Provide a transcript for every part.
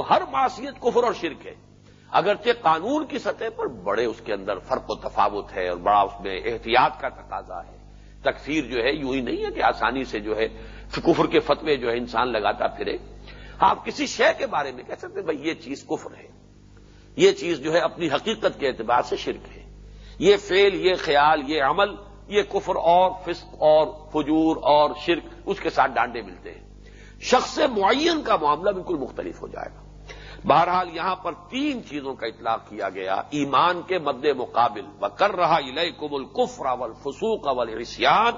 تو ہر معاشیت کفر اور شرک ہے۔ اگرچہ قانون کی سطح پر بڑے اس کے اندر فرق و تفاوت ہے اور بڑا اس میں احتیاط کا تقاضا ہے۔ تکفیر جو ہے یوں ہی نہیں ہے کہ آسانی سے جو ہے کفر کے فتوے جو ہے انسان لگاتا پھرے۔ ہاں، آپ کسی شے کے بارے میں کہہ سکتے بھائی یہ چیز کفر ہے۔ یہ چیز جو ہے اپنی حقیقت کے اعتبار سے شرک ہے۔ یہ فیل یہ خیال، یہ عمل، یہ کفر اور فسق اور فجور اور شرک اس کے ساتھ ڈانڈے ملتے ہیں۔ شخص معین کا معاملہ بالکل مختلف ہو جائے گا۔ بہرحال یہاں پر تین چیزوں کا اطلاق کیا گیا۔ ایمان کے مد مقابل و کر رہا الہ کم القفر اول فسوق اول رسیان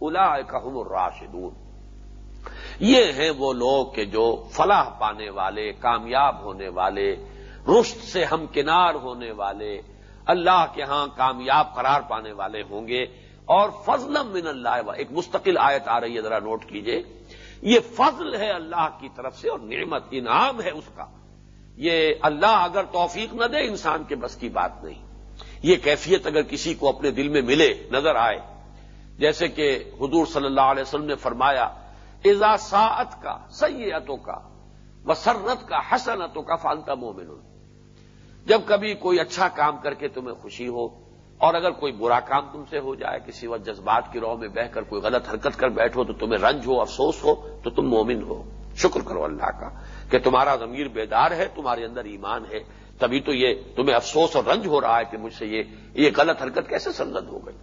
الا الراشدون۔ یہ ہیں وہ لوگ کہ جو فلاح پانے والے، کامیاب ہونے والے رشت سے ہمکنار ہونے والے، اللہ کے ہاں کامیاب قرار پانے والے ہوں گے۔ اور فضلم من اللہ ایک مستقل آیت آ رہی ہے، ذرا نوٹ کیجیے۔ یہ فضل ہے اللہ کی طرف سے اور نعمت، انعام ہے اس کا۔ یہ اللہ اگر توفیق نہ دے انسان کے بس کی بات نہیں۔ یہ کیفیت اگر کسی کو اپنے دل میں ملے، نظر آئے۔ جیسے کہ حضور صلی اللہ علیہ وسلم نے فرمایا ازا ساعت کا سیتوں کا مسرت کا حسنتوں کا فالتا مومن جب کبھی کوئی اچھا کام کر کے تمہیں خوشی ہو اور اگر کوئی برا کام تم سے ہو جائے، کسی وقت جذبات کی روح میں بہ کر کوئی غلط حرکت کر بیٹھو تو تمہیں رنج ہو، افسوس ہو، تو تم مومن ہو۔ شکر کرو اللہ کا کہ تمہارا ضمیر بیدار ہے، تمہارے اندر ایمان ہے۔ تبھی تو یہ تمہیں افسوس اور رنج ہو رہا ہے کہ مجھ سے یہ یہ غلط حرکت کیسے سرزد ہو گئی۔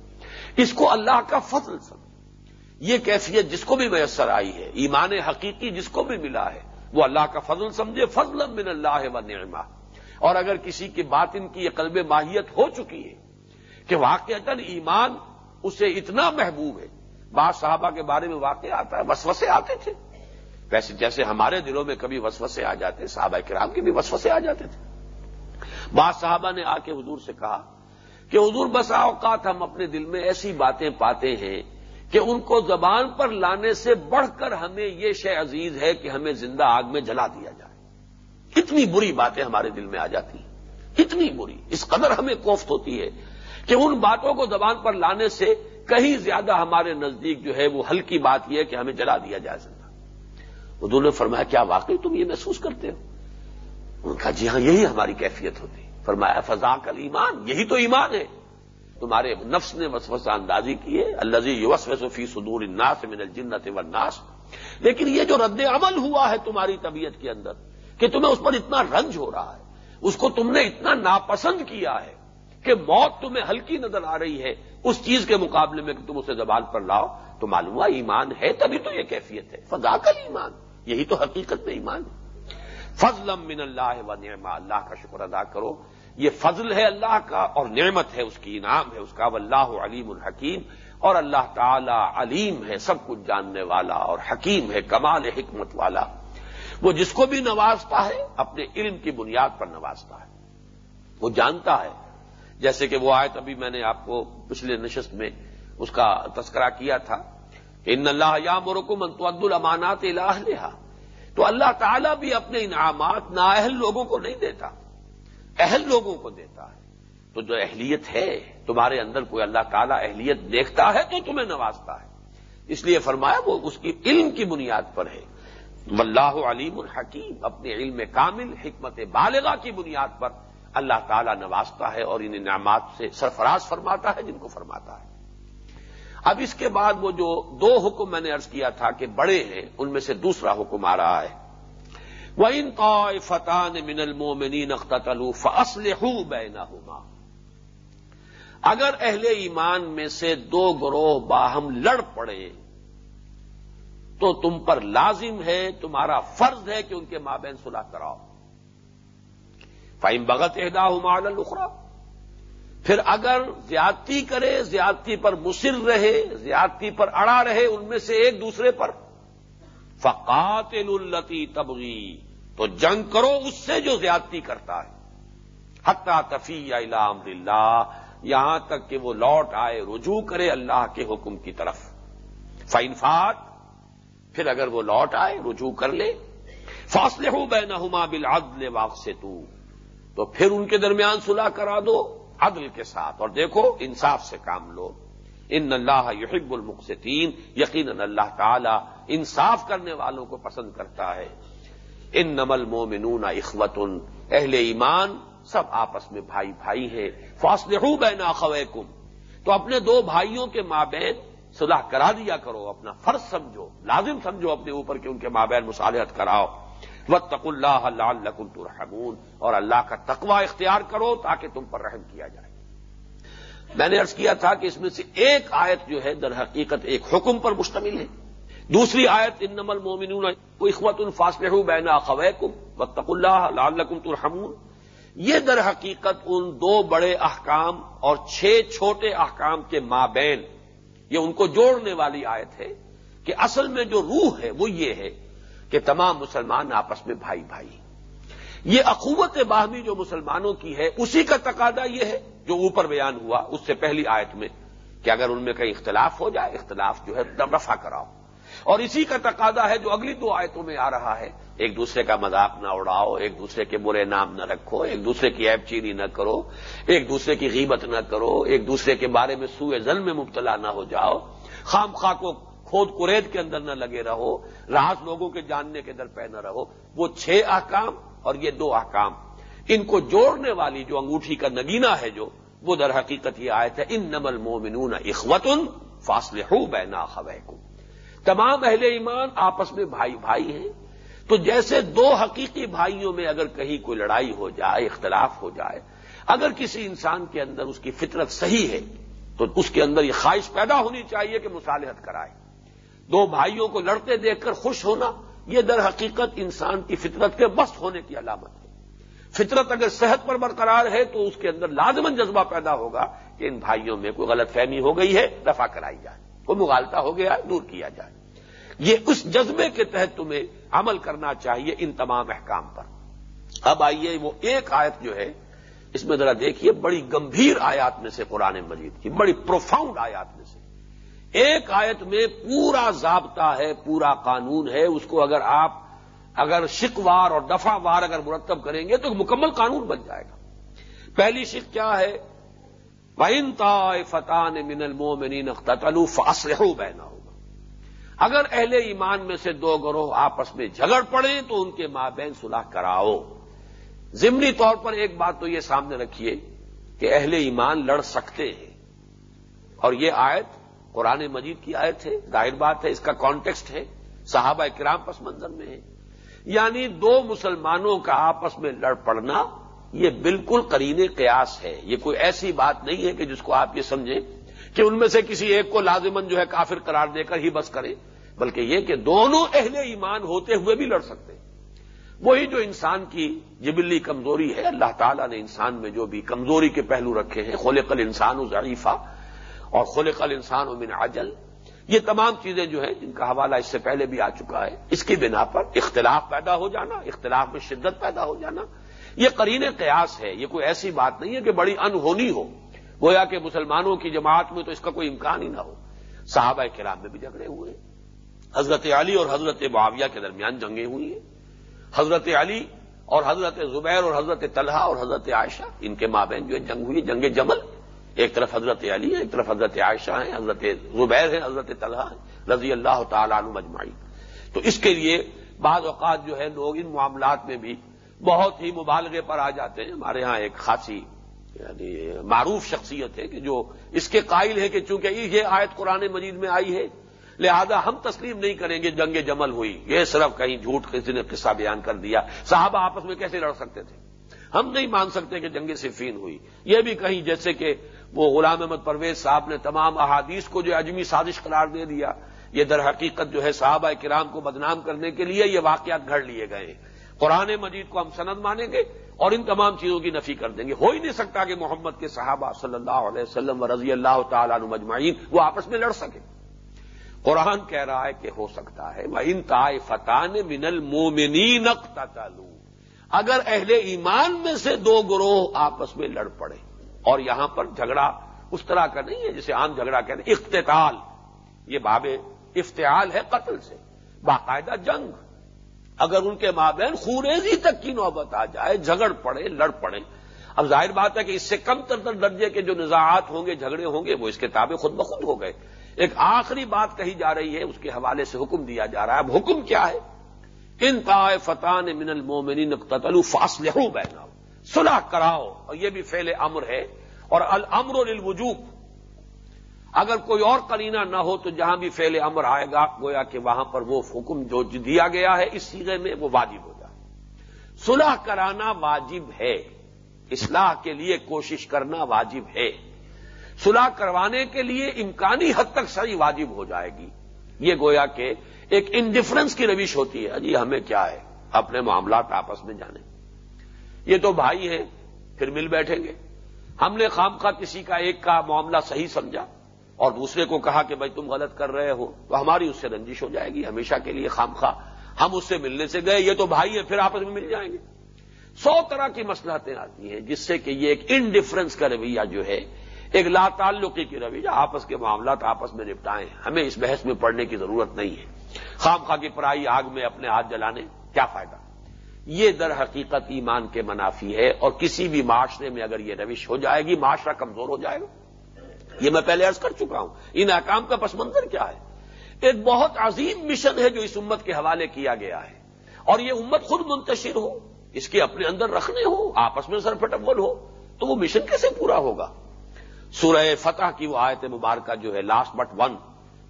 اس کو اللہ کا فضل سمجھ۔ یہ کیفیت جس کو بھی میسر آئی ہے، ایمان حقیقی جس کو بھی ملا ہے، وہ اللہ کا فضل سمجھے فضل من اللہ و نعمہ۔ اور اگر کسی کی بات ان کی یہ قلب ماہیت ہو چکی ہے کہ واقع ایمان اسے اتنا محبوب ہے، بعض صحابہ کے بارے میں واقع آتا ہے، وسوسے آتے تھے۔ ویسے جیسے ہمارے دلوں میں کبھی وسوسے آ جاتے صحابہ کرام کے بھی وسوسے آ جاتے تھے۔ بعض صحابہ نے آ کے حضور سے کہا کہ حضور بسا اوقات ہم اپنے دل میں ایسی باتیں پاتے ہیں کہ ان کو زبان پر لانے سے بڑھ کر ہمیں یہ شے عزیز ہے کہ ہمیں زندہ آگ میں جلا دیا جائے۔ کتنی بری باتیں ہمارے دل میں آ جاتی ہیں۔ کتنی بری۔ اس قدر ہمیں کوفت ہوتی ہے کہ ان باتوں کو زبان پر لانے سے کہیں زیادہ ہمارے نزدیک جو ہے وہ ہلکی بات یہ ہے کہ ہمیں جلا دیا جائے۔ زندہ حضور نے فرمایا، کیا واقعی تم یہ محسوس کرتے ہو؟ ان کا جی ہاں یہی ہماری کیفیت ہوتی۔ فرمایا فضا کل ایمان یہی تو ایمان ہے۔ تمہارے نفس نے وسوسہ اندازی کی ہے۔ اللہ یوس وسفی سدور اناس من الجنت والناس۔ لیکن یہ جو رد عمل ہوا ہے تمہاری طبیعت کے اندر، کہ تمہیں اس پر اتنا رنج ہو رہا ہے، اس کو تم نے اتنا ناپسند کیا ہے کہ موت تمہیں ہلکی نظر آ رہی ہے، اس چیز کے مقابلے میں کہ تم اسے زبان پر لاؤ، تو معلوم ہوا ایمان ہے، تبھی تو یہ کیفیت ہے۔ فضا کل ایمان یہی تو حقیقت میں ایمان ہے۔ فضل من اللہ و نعما اللہ کا شکر ادا کرو۔ یہ فضل ہے اللہ کا اور نعمت ہے اس کی، انعام ہے اس کا۔ واللہ علیم الحکیم۔ اور اللہ تعالی علیم ہے، سب کچھ جاننے والا اور حکیم ہے، کمال حکمت والا۔ وہ جس کو بھی نوازتا ہے، اپنے علم کی بنیاد پر نوازتا ہے۔ وہ جانتا ہے۔ جیسے کہ وہ آیت ابھی میں نے آپ کو پچھلے نشست میں اس کا تذکرہ کیا تھا۔ ان اللہ یا مرکم انتود الامانات الہ تو اللہ تعالیٰ بھی اپنے انعامات نااہل لوگوں کو نہیں دیتا، اہل لوگوں کو دیتا ہے۔ تو جو اہلیت ہے، تمہارے اندر کوئی اللہ تعالیٰ اہلیت دیکھتا ہے تو تمہیں نوازتا ہے۔ اس لیے فرمایا وہ اس کی علم کی بنیاد پر ہے۔ واللہ علیم الحکیم اپنے علم کامل، حکمت بالغا کی بنیاد پر اللہ تعالیٰ نوازتا ہے اور ان انعامات سے سرفراز فرماتا ہے جن کو فرماتا ہے۔ اب اس کے بعد وہ جو دو حکم میں نے ارض کیا تھا کہ بڑے ہیں، ان میں سے دوسرا حکم آ رہا ہے۔ وہ ان فتح من المومنین اختلو فصل بینہما اگر اہل ایمان میں سے دو گروہ باہم لڑ پڑے، تو تم پر لازم ہے، تمہارا فرض ہے کہ ان کے مابین صلح کراؤ۔ فائم بغت اہدا مال الخرا پھر اگر زیادتی کرے، زیادتی پر مصر رہے، زیادتی پر اڑا رہے، ان میں سے ایک دوسرے پر فقات التی تبغی تو جنگ کرو اس سے جو زیادتی کرتا ہے۔ حتہ تفیع یا امر اللہ یہاں تک کہ وہ لوٹ آئے، رجوع کرے اللہ کے حکم کی طرف۔ فائنفات پھر اگر وہ لوٹ آئے، رجوع کر لے۔ فاصلے ہو بے نہ بل عدل تو پھر ان کے درمیان صلح کرا دو۔ عدل کے ساتھ۔ اور دیکھو، انصاف سے کام لو۔ ان اللہ یحب المقصین یقین اللہ تعالی انصاف کرنے والوں کو پسند کرتا ہے۔ ان نمل مومنون اخوت اہل ایمان سب آپس میں بھائی بھائی ہیں۔ فاصلے ہو بینا خویکم تو اپنے دو بھائیوں کے مابین صلاح کرا دیا کرو، اپنا فرض سمجھو، لازم سمجھو اپنے اوپر کہ ان کے مابین مصالحت کراؤ۔ وطق اللہ اللہ ترحمون۔ اور اللہ کا تقوی اختیار کرو تاکہ تم پر رحم کیا جائے۔ میں نے ارض کیا تھا کہ اس میں سے ایک آیت جو ہے در حقیقت ایک حکم پر مشتمل ہے۔ دوسری آیت ان نمل مومن اخوت الفاصل بین خویکم وطق اللہ لعلکم ترحمون۔ یہ در حقیقت ان دو بڑے احکام اور چھ چھوٹے احکام کے مابین، یہ ان کو جوڑنے والی آیت ہے کہ اصل میں جو روح ہے وہ یہ ہے کہ تمام مسلمان آپس میں بھائی بھائی۔ یہ اخوت باہمی جو مسلمانوں کی ہے، اسی کا تقاضا یہ ہے، جو اوپر بیان ہوا اس سے پہلی آیت میں، کہ اگر ان میں کہیں اختلاف ہو جائے، اختلاف جو ہے رفع کراؤ۔ اور اسی کا تقاضا ہے جو اگلی دو آیتوں میں آ رہا ہے۔ ایک دوسرے کا مذاق نہ اڑاؤ، ایک دوسرے کے برے نام نہ رکھو، ایک دوسرے کی ایب چینی نہ کرو، ایک دوسرے کی غیبت نہ کرو، ایک دوسرے کے بارے میں سوئے زل میں مبتلا نہ ہو جاؤ۔ خام خواہ کو کھود کرید کے اندر نہ لگے رہو راحت لوگوں کے جاننے کے در پہ نہ رہو۔ وہ چھ احکام اور یہ دو احکام۔ ان کو جوڑنے والی جو انگوٹھی کا نگینا ہے جو، وہ در حقیقت یہ آیت ہے ان نمل مومنون اخوتن فاصلے ہو بینا خو تمام اہل ایمان آپس میں بھائی بھائی ہیں۔ تو جیسے دو حقیقی بھائیوں میں اگر کہیں کوئی لڑائی ہو جائے، اختلاف ہو جائے، اگر کسی انسان کے اندر اس کی فطرت صحیح ہے، تو اس کے اندر یہ خواہش پیدا ہونی چاہیے کہ مصالحت کرائے۔ دو بھائیوں کو لڑتے دیکھ کر خوش ہونا، یہ در حقیقت انسان کی فطرت کے بست ہونے کی علامت ہے۔ فطرت اگر صحت پر برقرار ہے تو اس کے اندر لازمن جذبہ پیدا ہوگا کہ ان بھائیوں میں کوئی غلط فہمی ہو گئی ہے دفاع کرائی جائے، کوئی مغالتا ہو گیا، دور کیا جائے۔ یہ اس جذبے کے تحت تمہیں عمل کرنا چاہیے ان تمام احکام پر۔ اب آئیے وہ ایک آیت جو ہے، اس میں ذرا دیکھیے، بڑی گمبھیر آیات میں سے قرآن مجید کی، بڑی پروفاؤنڈ آیات میں سے۔ ایک آیت میں پورا ضابطہ ہے، پورا قانون ہے، اس کو اگر آپ اگر شکوار اور دفاع وار اگر مرتب کریں گے تو مکمل قانون بن جائے گا۔ پہلی شک کیا ہے؟ بین تا فتح من المومنین اختلو فاصلہ بہنا ہوگا اگر اہل ایمان میں سے دو گروہ آپس میں جھگڑ پڑے تو ان کے ماں بہن صلاح کراؤ۔ ضمنی طور پر ایک بات تو یہ سامنے رکھیے کہ اہل ایمان لڑ سکتے ہیں۔ اور یہ آیت قرآن مجید کی آیت ہے، ظاہر بات ہے، اس کا کانٹیکسٹ ہے، صحابہ کرام پس منظر میں ہے یعنی دو مسلمانوں کا آپس میں لڑ پڑنا یہ بالکل قرین قیاس ہے۔ یہ کوئی ایسی بات نہیں ہے کہ جس کو آپ یہ سمجھیں کہ ان میں سے کسی ایک کو لازمن جو ہے کافر قرار دے کر ہی بس کریں۔ بلکہ یہ کہ دونوں اہل ایمان ہوتے ہوئے بھی لڑ سکتے ہیں۔ وہی جو انسان کی جبلی کمزوری ہے، اللہ تعالیٰ نے انسان میں جو بھی کمزوری کے پہلو رکھے ہیں، خلق انسان و ضعیفہ اور خلق انسان و من عجل۔ یہ تمام چیزیں جو ہیں، جن کا حوالہ اس سے پہلے بھی آ چکا ہے، اس کی بنا پر اختلاف پیدا ہو جانا، اختلاف میں شدت پیدا ہو جانا۔ یہ قرین قیاس ہے، یہ کوئی ایسی بات نہیں ہے کہ بڑی انہونی ہو۔ گویا کہ مسلمانوں کی جماعت میں تو اس کا کوئی امکان ہی نہ ہو۔ صحابہ کرام میں بھی جھگڑے ہوئے۔ حضرت علی اور حضرت معاویہ کے درمیان جنگیں ہوئی ہیں۔ حضرت علی اور حضرت زبیر اور حضرت طلحہ اور حضرت عائشہ، ان کے مابین جو ہے جنگ ہوئی، جنگ جمل ایک طرف حضرت علی ہے ایک طرف حضرت عائشہ ہیں، حضرت زبیر ہیں، حضرت طلحہ ہیں، رضی اللہ تعالیٰ عنہ مجمعی تو اس کے لیے بعض اوقات جو ہے لوگ ان معاملات میں بھی بہت ہی مبالغے پر آ جاتے ہیں۔ ہمارے ہاں ایک خاصی یعنی معروف شخصیت ہے کہ جو اس کے قائل ہے کہ چونکہ یہ آیت قرآن مجید میں آئی ہے، لہذا ہم تسلیم نہیں کریں گے جنگ جمل ہوئی۔ یہ صرف کہیں جھوٹ کسی نے قصہ بیان کر دیا۔ صحابہ آپس میں کیسے لڑ سکتے تھے؟ ہم نہیں مان سکتے کہ جنگ صفین ہوئی۔ یہ بھی کہیں جیسے کہ وہ غلام احمد پرویز صاحب نے تمام احادیث کو جو اجمی سازش قرار دے دیا، یہ در حقیقت جو ہے صحابہ کرام کو بدنام کرنے کے لیے یہ واقعات گھڑ لیے گئے۔ قرآن مجید کو ہم سند مانیں گے اور ان تمام چیزوں کی نفی کر دیں گے۔ ہو ہی نہیں سکتا کہ محمد کے صحابہ صلی اللہ علیہ وسلم و رضی اللہ تعالیٰ عنہ مجمعین وہ آپس میں لڑ سکے قرآن کہہ رہا ہے کہ ہو سکتا ہے۔ وہ ان فتان من المومنین اگر اہل ایمان میں سے دو گروہ آپس میں لڑ پڑے اور یہاں پر جھگڑا اس طرح کا نہیں ہے جسے عام جھگڑا کہتے ہیں اختتال یہ باب افتعال ہے قتل سے، باقاعدہ جنگ۔ اگر ان کے مابین خوریزی تک کی نوبت آ جائے، جھگڑ پڑے، لڑ پڑے، اب ظاہر بات ہے کہ اس سے کم تر تر درجے کے جو نزاعات ہوں گے، جھگڑے ہوں گے، وہ اس کے تابع خود بخود ہو گئے۔ ایک آخری بات کہی جا رہی ہے، اس کے حوالے سے حکم دیا جا رہا ہے۔ اب حکم کیا ہے؟ ان طائے فتح من المومنین قتلوا فاصلحوا بینہم. صلح کراؤ، اور یہ بھی فعل امر ہے، اور الامر للوجوب. اگر کوئی اور کرینہ نہ ہو تو جہاں بھی فعل امر آئے گا، گویا کہ وہاں پر وہ حکم جو دیا گیا ہے، اس سیرے میں وہ واجب ہو جائے. صلح کرانا واجب ہے، اصلاح کے لیے کوشش کرنا واجب ہے. صلح کروانے کے لیے امکانی حد تک صحیح واجب ہو جائے گی. یہ گویا کہ ایک انڈیفرنس کی روش ہوتی ہے جی ہمیں کیا ہے؟ اپنے معاملات آپس میں جانے۔ یہ تو بھائی ہیں، پھر مل بیٹھیں گے۔ ہم نے خام خواہ کسی کا ایک کا معاملہ صحیح سمجھا اور دوسرے کو کہا کہ بھائی تم غلط کر رہے ہو، تو ہماری اس سے رنجش ہو جائے گی۔ ہمیشہ کے لیے خام خواہ ہم اس سے ملنے سے گئے، یہ تو بھائی ہیں، پھر آپس میں مل جائیں گے۔ سو طرح کی مسلحتیں آتی ہیں، جس سے کہ یہ ایک انڈیفرنس کا رویہ جو ہے، ایک لا تعلقی کی رویہ، آپس کے معاملات آپس میں نپٹائیں۔ ہمیں اس بحث میں پڑھنے کی ضرورت نہیں ہے۔ خام خواہ کی پرائی آگ میں اپنے ہاتھ جلانے، کیا فائدہ؟ یہ در حقیقت ایمان کے منافی ہے اور کسی بھی معاشرے میں اگر یہ روش ہو جائے گی، معاشرہ کمزور ہو جائے گا۔ یہ میں پہلے عرض کر چکا ہوں۔ ان احکام کا پس منظر کیا ہے؟ ایک بہت عظیم مشن ہے جو اس امت کے حوالے کیا گیا ہے۔ اور یہ امت خود منتشر ہو، اس کے اپنے اندر رکھنے ہو، آپس میں سر ہو، تو وہ مشن کیسے پورا ہوگا؟ سورہ فتح کی وہ آیت مبارکہ جو ہے لاسٹ بٹ ون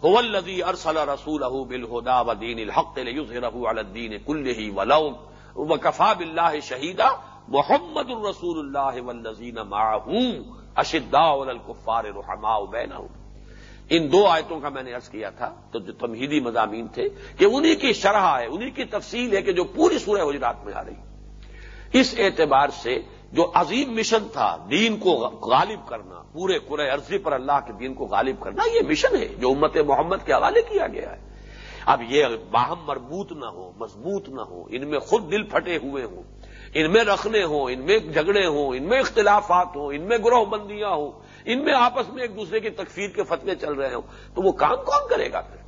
الدی ارسل رسول بالہدا و دین الحق الدین کل ہی ولو و کفا بلّہ شہیدہ محمد الرسول اللہ والذین معہم اشدا الکفار رحما بینہم ان دو آیتوں کا میں نے عرض کیا تھا، تو جو تمہیدی مضامین تھے، کہ انہی کی شرح ہے، انہی کی تفصیل ہے کہ جو پوری سورہ حجرات میں آ رہی۔ اس اعتبار سے جو عظیم مشن تھا، دین کو غالب کرنا، پورے قرے عرضی پر اللہ کے دین کو غالب کرنا، یہ مشن ہے جو امت محمد کے حوالے کیا گیا ہے۔ اب یہ باہم مربوط نہ ہو، مضبوط نہ ہو، ان میں خود دل پھٹے ہوئے ہوں، ان میں رکھنے ہوں، ان میں جھگڑے ہوں، ان میں اختلافات ہوں، ان میں گروہ بندیاں ہوں، ان میں آپس میں ایک دوسرے کی تکفیر کے فتوے چل رہے ہوں، تو وہ کام کون کرے گا پھر؟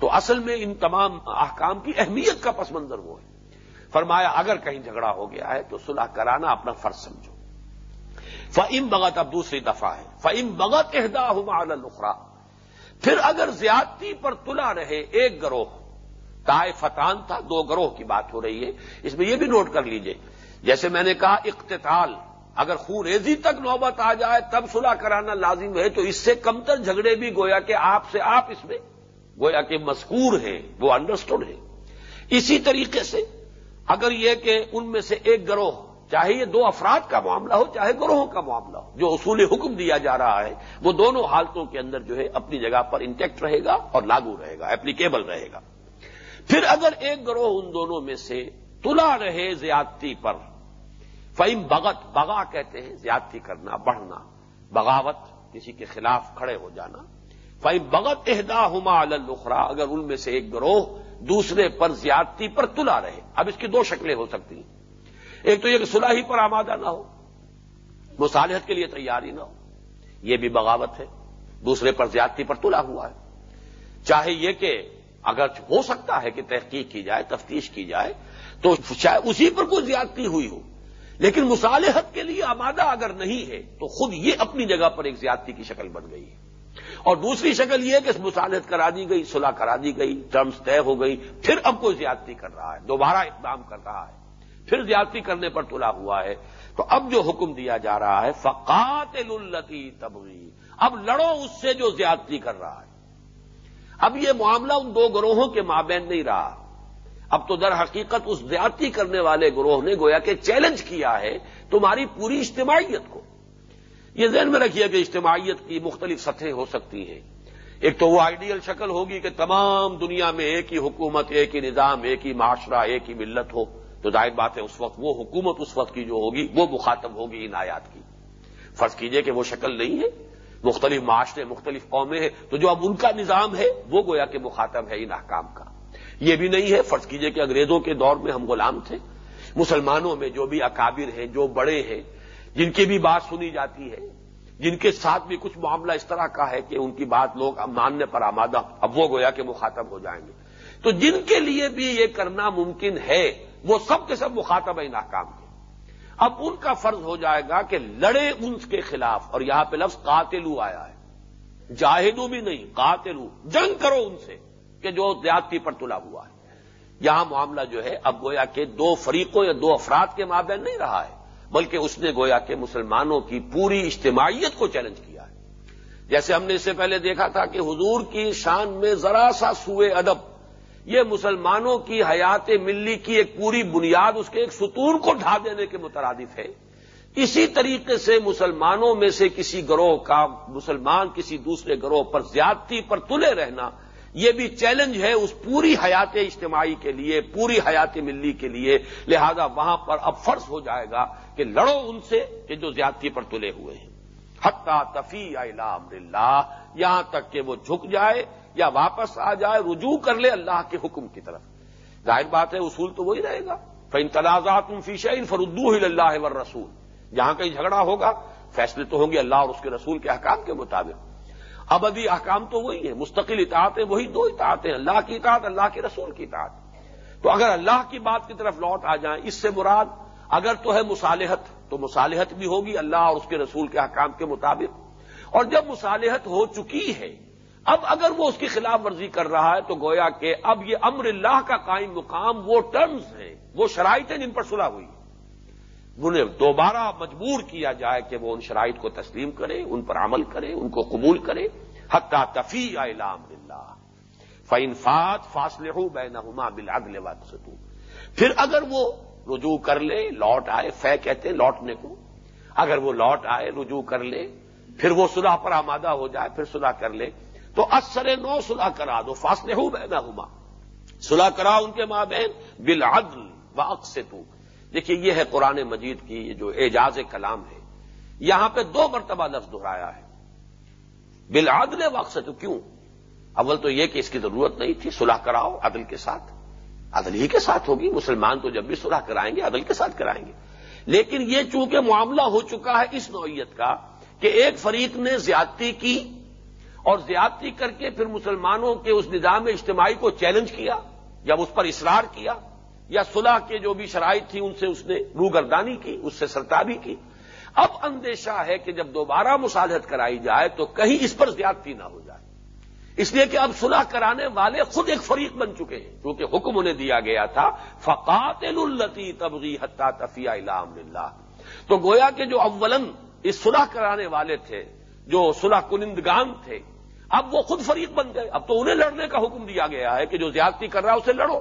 تو اصل میں ان تمام احکام کی اہمیت کا پس منظر وہ ہے۔ فرمایا اگر کہیں جھگڑا ہو گیا ہے تو صلح کرانا اپنا فرض سمجھو۔ فعم بغت اب دوسری دفعہ ہے۔ فعم بغت اہدا ہوا الخرا پھر اگر زیادتی پر تلا رہے ایک گروہ تائے فتان تھا، دو گروہ کی بات ہو رہی ہے، اس میں یہ بھی نوٹ کر لیجیے۔ جیسے میں نے کہا اقتتال، اگر خون ریزی تک نوبت آ جائے، تب صلح کرانا لازم ہے، تو اس سے کمتر جھگڑے بھی گویا کہ آپ سے آپ اس میں، گویا کہ مذکور ہیں، وہ انڈرسٹوڈ ہیں۔ اسی طریقے سے اگر یہ کہ ان میں سے ایک گروہ، چاہے یہ دو افراد کا معاملہ ہو، چاہے گروہوں کا معاملہ ہو، جو اصول حکم دیا جا رہا ہے، وہ دونوں حالتوں کے اندر جو ہے اپنی جگہ پر انٹیکٹ رہے گا اور لاگو رہے گا اپلیکیبل رہے گا۔ پھر اگر ایک گروہ ان دونوں میں سے تلا رہے زیادتی پر فعم بغت، بغا کہتے ہیں، زیادتی کرنا، بڑھنا، بغاوت، کسی کے خلاف کھڑے ہو جانا فعم بغت اہدا ہما الخرا اگر ان میں سے ایک گروہ دوسرے پر زیادتی پر تلا رہے اب اس کی دو شکلیں ہو سکتی ہیں۔ ایک تو یہ کہ صلاحی پر آمادہ نہ ہو، مصالحت کے لیے تیاری نہ ہو، یہ بھی بغاوت ہے، دوسرے پر زیادتی پر تلا ہوا ہے۔ چاہے یہ کہ اگر ہو سکتا ہے کہ تحقیق کی جائے، تفتیش کی جائے، تو شاید اسی پر کوئی زیادتی ہوئی ہو۔ لیکن مصالحت کے لیے آمادہ اگر نہیں ہے، تو خود یہ اپنی جگہ پر ایک زیادتی کی شکل بن گئی ہے۔ اور دوسری شکل یہ کہ مصالحت کرا دی گئی صلاح کرا دی گئی ٹرمز طے ہو گئی، پھر اب کوئی زیادتی کر رہا ہے، دوبارہ اقدام کر رہا ہے، پھر زیادتی کرنے پر تلا ہوا ہے۔ تو اب جو حکم دیا جا رہا ہے فقات التی تبغی۔ اب لڑو اس سے جو زیادتی کر رہا ہے۔ اب یہ معاملہ ان دو گروہوں کے مابین نہیں رہا۔ اب تو در حقیقت اس زیادتی کرنے والے گروہ نے گویا کہ چیلنج کیا ہے تمہاری پوری اجتماعیت کو۔ یہ ذہن میں رکھیے کہ اجتماعیت کی مختلف سطحیں ہو سکتی ہیں۔ ایک تو وہ آئیڈیل شکل ہوگی کہ تمام دنیا میں ایک ہی حکومت، ایک ہی نظام، ایک ہی معاشرہ، ایک ہی ملت ہو۔ تو ظاہر بات ہے، اس وقت وہ حکومت اس وقت کی جو ہوگی، وہ مخاطب ہوگی ان آیات کی۔ فرض کیجیے کہ وہ شکل نہیں ہے۔ مختلف معاشرے، مختلف قومیں ہیں۔ تو جو اب ان کا نظام ہے، وہ گویا کہ مخاطب ہے ان احکام کا۔ یہ بھی نہیں ہے۔ فرض کیجیے کہ انگریزوں کے دور میں ہم غلام تھے۔ مسلمانوں میں جو بھی اکابر ہیں، جو بڑے ہیں جن کی بھی بات سنی جاتی ہے، جن کے ساتھ بھی کچھ معاملہ اس طرح کا ہے کہ ان کی بات لوگ اب ماننے پر آمادہ، اب وہ گویا کہ مخاطب ہو جائیں گے۔ تو جن کے لیے بھی یہ کرنا ممکن ہے، وہ سب کے سب مخاطب ہیں ناکام کے۔ اب ان کا فرض ہو جائے گا کہ لڑے ان کے خلاف، اور یہاں پہ لفظ قاتلو آیا ہے۔ جاہدو بھی نہیں، قاتلو۔ جنگ کرو ان سے کہ جو زیادتی پر تلا ہوا ہے۔ یہاں معاملہ جو ہے، اب گویا کہ دو فریقوں یا دو افراد کے مابین نہیں رہا ہے۔ بلکہ اس نے گویا کہ مسلمانوں کی پوری اجتماعیت کو چیلنج کیا ہے۔ جیسے ہم نے اس سے پہلے دیکھا تھا کہ حضور کی شان میں ذرا سا سوئے ادب، یہ مسلمانوں کی حیات ملی کی ایک پوری بنیاد، اس کے ایک ستون کو ڈھا دینے کے مترادف ہے۔ اسی طریقے سے مسلمانوں میں سے کسی گروہ کا، مسلمان کسی دوسرے گروہ پر زیادتی پر تلے رہنا یہ بھی چیلنج ہے اس پوری حیات اجتماعی کے لیے، پوری حیات ملی کے لیے، لہذا وہاں پر اب فرض ہو جائے گا کہ لڑو ان سے کہ جو زیادتی پر تلے ہوئے ہیں۔ حتہ تفی امر اللہ، یہاں تک کہ وہ جھک جائے یا واپس آ جائے، رجوع کر لے اللہ کے حکم کی طرف۔ ظاہر بات ہے، اصول تو وہی رہے گا۔ فن تنازعات فیشین فردو اللہ ور رسول جہاں کہیں جھگڑا ہوگا، فیصلے تو ہوں گے اللہ اور اس کے رسول کے احکام کے مطابق۔ ابدی احکام تو وہی ہے مستقل اطاعتیں وہی دو اطاعتیں اللہ کی اطاعت، اللہ کے رسول کی اطاعت۔ تو اگر اللہ کی بات کی طرف لوٹ آ جائیں، اس سے مراد اگر تو ہے مصالحت، تو مصالحت بھی ہوگی اللہ اور اس کے رسول کے احکام کے مطابق۔ اور جب مصالحت ہو چکی ہے، اب اگر وہ اس کی خلاف ورزی کر رہا ہے، تو گویا کہ اب یہ امر اللہ کا قائم مقام، وہ ٹرمز ہیں، وہ شرائط ہیں جن پر صلح ہوئی۔ انہیں دوبارہ مجبور کیا جائے کہ وہ ان شرائط کو تسلیم کرے ان پر عمل کرے ان کو قبول کرے حتہ تفیع علام اللہ۔ فینفات فاصلے ہو بے نما بلادل ستو پھر اگر وہ رجوع کر لے لوٹ آئے، فے کہتے ہیں لوٹنے کو۔ اگر وہ لوٹ آئے، رجوع کر لے پھر وہ صلح پر آمادہ ہو جائے، پھر صلح کر لے تو اثر نو صلح کرا دو فاصلے ہو بہنا ہما صلح کرا ان کے ماں بہن بالعدل و سے تو دیکھیے، یہ ہے قرآن مجید کی جو اعجاز کلام ہے۔ یہاں پہ دو مرتبہ لفظ دہرایا ہے۔ بالعدل و سے تو کیوں؟ اول تو یہ کہ اس کی ضرورت نہیں تھی، صلح کراؤ عدل کے ساتھ۔ عدل ہی کے ساتھ ہوگی، مسلمان تو جب بھی صلح کرائیں گے، عدل کے ساتھ کرائیں گے۔ لیکن یہ چونکہ معاملہ ہو چکا ہے اس نوعیت کا کہ ایک فریق نے زیادتی کی اور زیادتی کر کے پھر مسلمانوں کے اس نظام اجتماعی کو چیلنج کیا، جب اس پر اصرار کیا۔ یا صلح کے جو بھی شرائط تھی، ان سے اس نے روگردانی کی، اس سے سرتابی کی۔ اب اندیشہ ہے کہ جب دوبارہ مصالحت کرائی جائے تو کہیں اس پر زیادتی نہ ہو جائے۔ اس لیے کہ اب صلح کرانے والے خود ایک فریق بن چکے ہیں کیونکہ حکم انہیں دیا گیا تھا فقات التی تبغی حتہ تفیہ علام اللہ تو گویا کہ جو اولن اس صلح کرانے والے تھے، جو صلح کنندگان تھے، اب وہ خود فریق بن گئے۔ اب تو انہیں لڑنے کا حکم دیا گیا ہے کہ جو زیادتی کر رہا ہے، اسے لڑو۔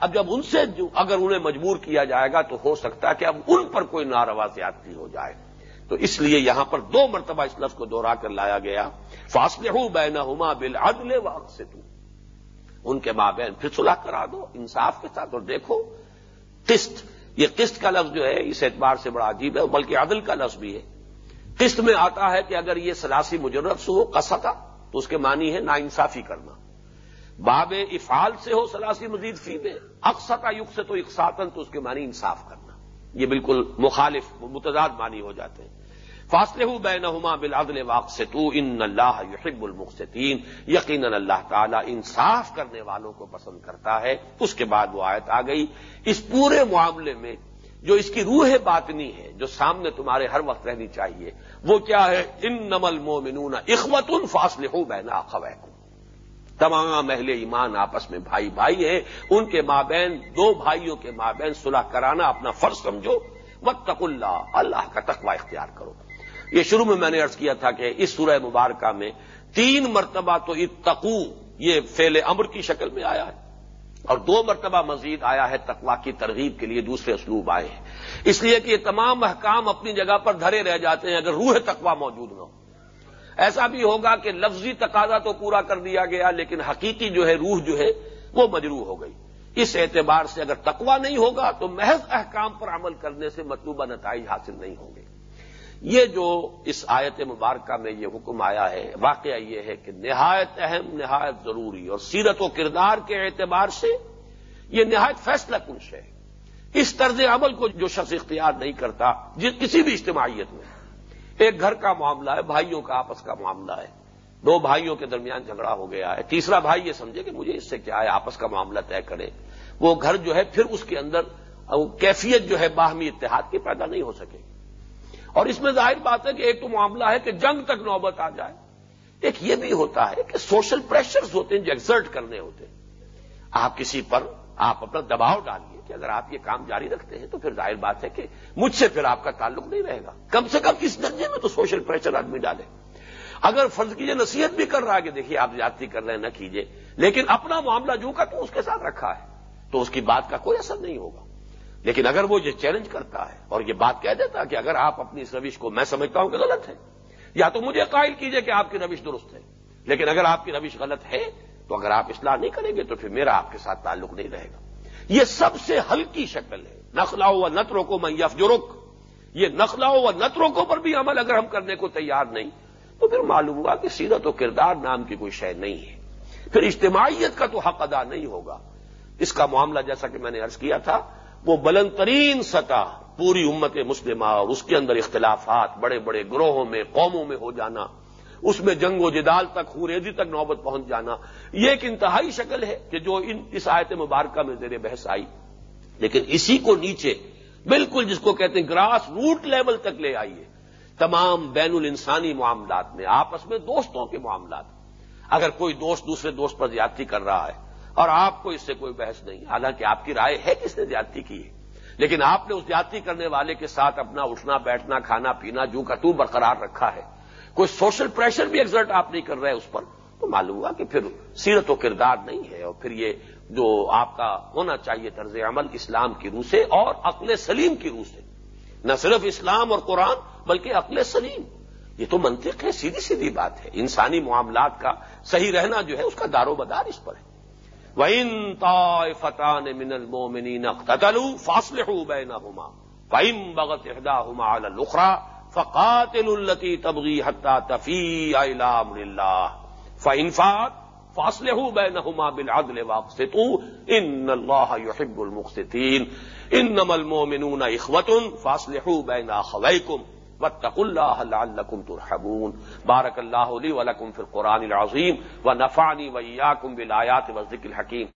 اب جب ان سے اگر انہیں مجبور کیا جائے گا تو ہو سکتا ہے کہ اب ان پر کوئی ناروا زیادتی ہو جائے۔ تو اس لیے یہاں پر دو مرتبہ اس لفظ کو دوہرا کر لایا گیا۔ فاصلے ہوں بین ہما بل عدل سے ان کے ماں بہن، پھر صلاح کرا دو، انصاف کے ساتھ اور دیکھو، قسط۔ یہ قسط کا لفظ جو ہے، اس اعتبار سے بڑا عجیب ہے، بلکہ عدل کا لفظ بھی ہے۔ قسط میں آتا ہے کہ اگر یہ سلاسی مجرب سے ہو کستا تو اس کے معنی ہے نا انصافی کرنا۔ باب افعال سے ہو سلاسی مزید فی میں اقسا یق سے تو اقساطن تو اس کے معنی انصاف کرنا. یہ بالکل مخالف، متضاد معنی ہو جاتے ہیں. فاصلے ہوں بے نما بلادل واق سے تو ان اللہ یحب المخصین یقیناً اللہ تعالیٰ انصاف کرنے والوں کو پسند کرتا ہے. اس کے بعد وہ آیت آ گئی. اس پورے معاملے میں جو اس کی روح باطنی ہے، جو سامنے تمہارے ہر وقت رہنی چاہیے، وہ کیا ہے؟ ان نمل مومنون اخوت ان فاصلے ہو بہنا خویک تمام اہل ایمان آپس میں بھائی بھائی ہیں۔ ان کے مابین، دو بھائیوں کے مابین صلح کرانا اپنا فرض سمجھو۔ وطق اللہ اللہ کا تقوی اختیار کرو۔ یہ شروع میں میں نے ارض کیا تھا کہ اس سورہ مبارکہ میں تین مرتبہ تو اتقو، یہ فیل امر کی شکل میں آیا ہے۔ اور دو مرتبہ مزید آیا ہے تقوا کی ترغیب کے لیے، دوسرے اسلوب آئے ہیں۔ اس لیے کہ یہ تمام احکام اپنی جگہ پر دھرے رہ جاتے ہیں اگر روح تقوا موجود نہ ہو۔ ایسا بھی ہوگا کہ لفظی تقاضا تو پورا کر دیا گیا، لیکن حقیقی جو ہے روح جو ہے وہ مجروح ہو گئی۔ اس اعتبار سے اگر تقوا نہیں ہوگا تو محض احکام پر عمل کرنے سے مطلوبہ نتائج حاصل نہیں ہوں گے۔ یہ جو اس آیت مبارکہ میں یہ حکم آیا ہے، واقعہ یہ ہے کہ نہایت اہم، نہایت ضروری اور سیرت و کردار کے اعتبار سے یہ نہایت فیصلہ کنش ہے۔ اس طرز عمل کو جو شخص اختیار نہیں کرتا، جس کسی بھی اجتماعیت میں ایک گھر کا معاملہ ہے، بھائیوں کا آپس کا معاملہ ہے۔ دو بھائیوں کے درمیان جھگڑا ہو گیا ہے۔ تیسرا بھائی یہ سمجھے کہ مجھے اس سے کیا ہے، آپس کا معاملہ طے کرے۔ وہ گھر جو ہے، پھر اس کے اندر کیفیت جو ہے، باہمی اتحاد کی پیدا نہیں ہو سکے۔ اور اس میں ظاہر بات ہے کہ ایک تو معاملہ ہے کہ جنگ تک نوبت آ جائے۔ ایک یہ بھی ہوتا ہے کہ سوشل پریشرز ہوتے ہیں، جو ایگزرٹ کرنے ہوتے ہیں۔ آپ کسی پر آپ اپنا دباؤ ڈالیے کہ اگر آپ یہ کام جاری رکھتے ہیں تو پھر ظاہر بات ہے کہ مجھ سے پھر آپ کا تعلق نہیں رہے گا۔ کم سے کم کس درجے میں تو سوشل پریشر آدمی ڈالے۔ اگر فرض کیجیے نصیحت بھی کر رہا ہے کہ دیکھیے آپ زیادتی کر رہے ہیں، نہ کیجیے لیکن اپنا معاملہ جو کا تو اس کے ساتھ رکھا ہے، تو اس کی بات کا کوئی اثر نہیں ہوگا۔ لیکن اگر وہ یہ چیلنج کرتا ہے اور یہ بات کہہ دیتا کہ اگر آپ اپنی اس روش کو، میں سمجھتا ہوں کہ غلط ہے، یا تو مجھے قائل کیجیے کہ آپ کی روش درست ہے، لیکن اگر آپ کی روش غلط ہے تو اگر آپ اصلاح نہیں کریں گے تو پھر میرا آپ کے ساتھ تعلق نہیں رہے گا۔ یہ سب سے ہلکی شکل ہے۔ نخلاؤ و نتروں کو میں یفجرک۔ یہ نخلاؤ و نتروں کو پر بھی عمل اگر ہم کرنے کو تیار نہیں، تو پھر معلوم ہوا کہ سیرت و کردار نام کی کوئی شے نہیں ہے۔ پھر اجتماعیت کا تو حق ادا نہیں ہوگا۔ اس کا معاملہ جیسا کہ میں نے ارض کیا تھا، وہ بلند ترین سطح پوری امت مسلمہ اور اس کے اندر اختلافات بڑے بڑے گروہوں میں، قوموں میں ہو جانا۔ اس میں جنگ و جدال تک خوریزی تک نوبت پہنچ جانا۔ یہ ایک انتہائی شکل ہے کہ جو ان اس آیت مبارکہ میں زیر بحث آئی۔ لیکن اسی کو نیچے بالکل جس کو کہتے ہیں گراس روٹ لیول تک لے آئیے۔ تمام بین الانسانی معاملات میں، آپس میں دوستوں کے معاملات۔ اگر کوئی دوست دوسرے دوست پر زیادتی کر رہا ہے اور آپ کو اس سے کوئی بحث نہیں، حالانکہ آپ کی رائے ہے کس نے زیادتی کی ہے۔ لیکن آپ نے اس زیادتی کرنے والے کے ساتھ اپنا اٹھنا، بیٹھنا، کھانا، پینا، جو کا تو برقرار رکھا ہے۔ کوئی سوشل پریشر بھی ایگزرٹ آپ نہیں کر رہے اس پر، تو معلوم ہوا کہ پھر سیرت و کردار نہیں ہے اور پھر یہ جو آپ کا ہونا چاہیے طرز عمل اسلام کی روح سے اور عقل سلیم کی روح سے۔ نہ صرف اسلام اور قرآن بلکہ عقل سلیم۔ یہ تو منطق ہے، سیدھی سیدھی بات ہے۔ انسانی معاملات کا صحیح رہنا جو ہے، اس کا دار و بدار اس پر ہے۔ وَإِن طَائِفَتَانِ مِنَ الْمُؤْمِنِينَ اقْتَتَلُوا فَاصْلِحُوا بَيْنَهُمَا فَإِن بَغَتْ إِحْدَاهُمَا عَلَى الْأُخْرَى فَقَاتِلُوا الَّتِي تَبْغِي حَتَّى تَفِيءَ إِلَى أَمْرِ اللَّهِ. فَإِن فَاءَتْ فَاصْلِحُوا بَيْنَهُمَا بِالْعَدْلِ وَأَقْسِطُوا. إِنَّ اللَّهَ يُحِبُّ الْمُقْسِطِينَ. إِنَّمَا الْمُؤْمِنُونَ إِخْوَةٌ فَاصْلِحُوا بَيْنَ واتقوا الله لعلكم ترحمون. بارك الله لي ولكم في القرآن العظيم ونفعني وإياكم بالآيات والذكر الحكيم.